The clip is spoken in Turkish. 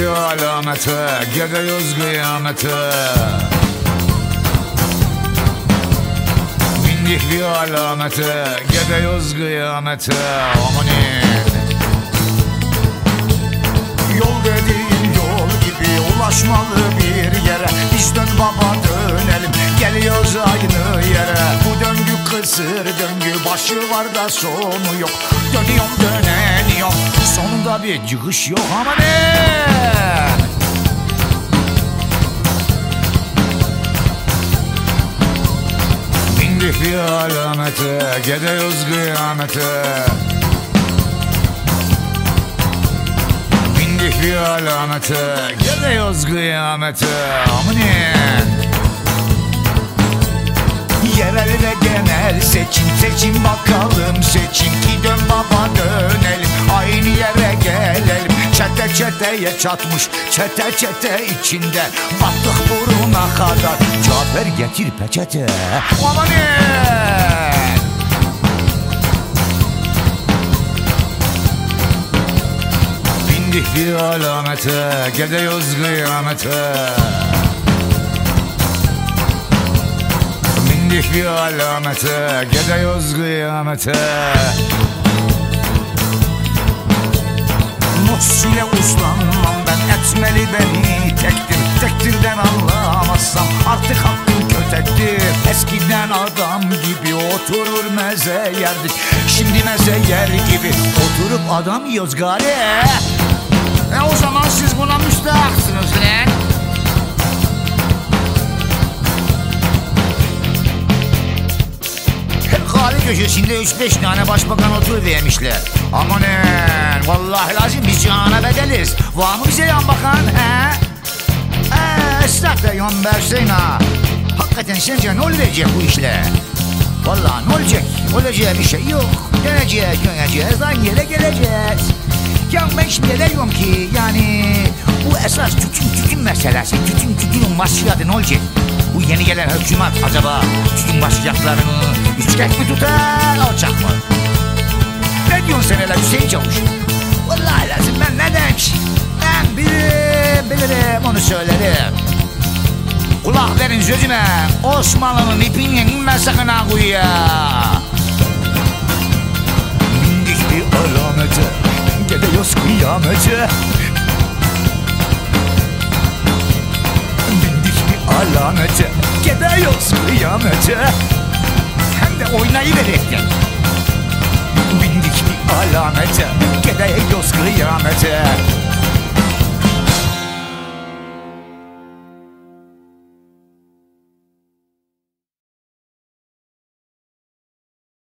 alamete Gidiyoruz kıyamete Bindik bir alamete Gidiyoruz kıyamete Amanin Yol dediğin yol gibi ulaşmalı bir yere. Biz dön baba dönelim. Geliyoruz aynı yere. Bu döngü kısır döngü başı var da sonu yok. Dönüyorum döneniyorum sonunda bir çıkış yok ama ne? Bindik bir alamete Gidiyoruz kıyamete Bindik bir alamete Gidiyoruz kıyamete Amanin çeteye çatmış çete çete içinde. Battık buruna kadar. Cafer getir peçete. Amanin Bindik bir alamete Gidiyoruz kıyamete. Bindik bir alamete Gidiyoruz kıyamete Nus ile uslanmam ben etmeli beni tektir. Tektirden anlamazsam artık hakkım kötektir. Eskiden adam gibi oturur meze yerdik. Şimdi meze yer gibi oturup adam yiyoruz gari. E o zaman siz buna müstahaksınız lan. Kahve köşesinde 3-5 tane başbakan otur vermişler Amanın vallahi lazım biz cihana bedeliz Var mı bize yan bakan he? Eee ıslak da yan versin ha Hakikaten sence ne olacak bu işle? Vallahi ne olacak? Olacağı bir şey yok. Döneceğiz, döneceğiz, aynı yere geleceğiz. Ya ben şimdi diyorum ki yani bu esas tütün tütün meselesi. Tütün tütünün başladı ne olacak? Bu yeni gelen hükümet acaba tütün başlayacaklarını yüksek mi tutar, alçak mı? Ne diyorsun sen hele Hüseyin Çavuş? Lazım ben ne ki? Ben bilirim, bilirim onu söylerim. Kulak verin sözüme Osmanlı'nın ipinle inme sakın ha kuyuya. Bindik bir alamete Gidiyoruz kıyamete. Bindik bir alamete Gidiyoruz kıyamete. Hem de oynayıverekten Bindik bir alamete